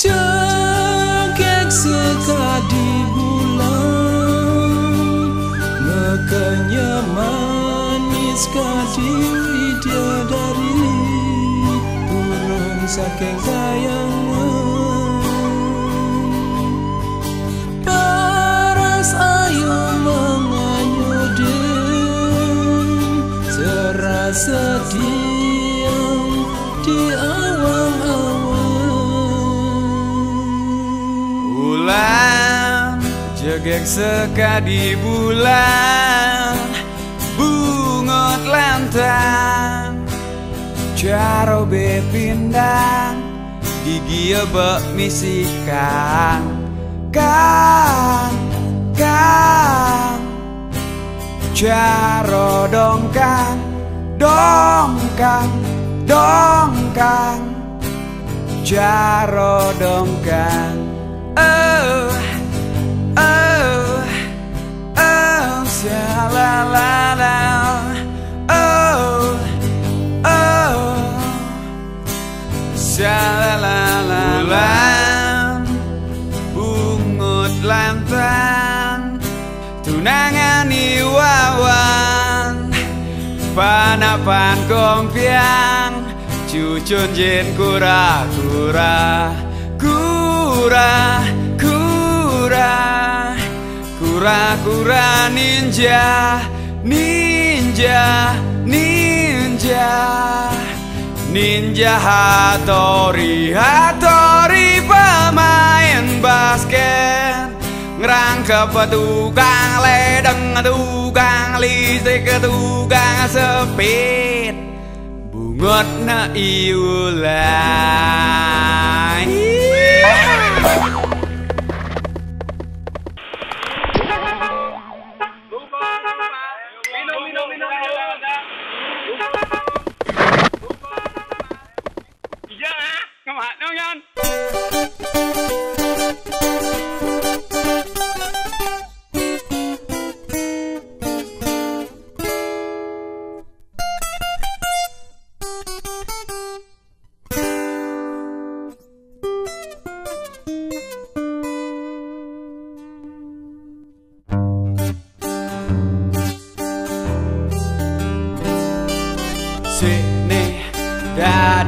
Cengkek sekadi bulan Makanya manis kadi dia dari Turun saking sayang jegek sekadi bulan bungot lantang. Caro bepindang Gigi bek misikan. Kang Kang Caro dongkang Dongkang Dongkang. Caro dongkang Tunangani wawan. Panapan kompiang Cucun jin kura kura Kura kura Kura kura ninja Ninja Ninja. Ninja Hatori Hatori pemain basket ka pa du gang le dang du gang li se ka du gang se pet bungot na yêu lại dạ, Các bạn, đâu nhân?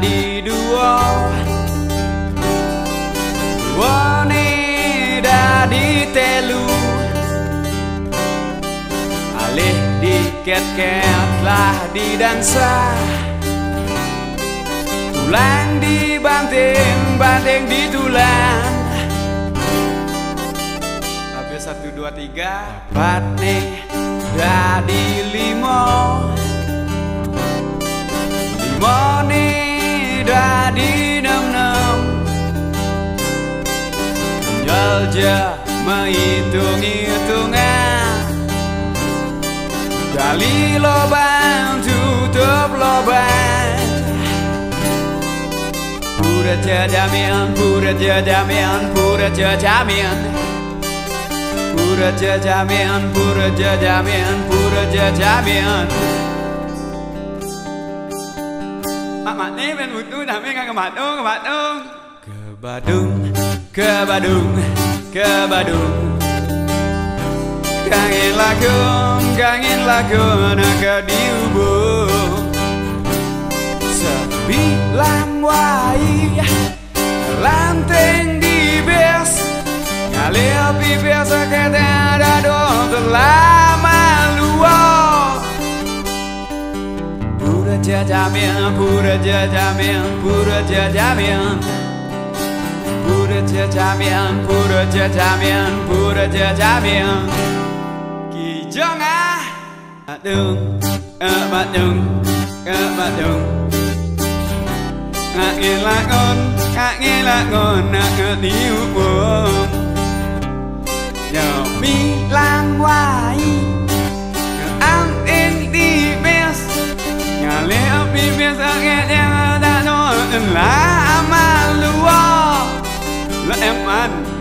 Dadi duo Wone dadi telu. Alih diket-ket lah di dansa. Tulang dibanting, banting di tulang. Habis satu dua tiga Dapat nih dadi limo Limone dadi nem nem Jalja menghitung hitungan Gali lubang tutup lubang. Pura jajamian, pura jajamian, pura jajamian Pura jajamian, pura jajamian, pura jajamian Mak mak ni bên một túi nằm bên ngang mặt đông các bạn đông Ke Badung, ke Badung, ke Badung Kangen lagun, kangen lagun ke diubung Sebilang wai Lanteng di bes Ngalir pipis seketnya dado terlama luar Jamin, Buddha Jamin, Buddha Jamin. Buddha Jamin, Buddha Jamin, Buddha Jamin. Kỳ chương á. Bạn đừng, bạn đừng, bạn đừng. Ngạc nhiên là ngon, ngạc nhiên là ngon, ngạc nhiên là níu buồn. Nhờ mi lang hoài là amalua là em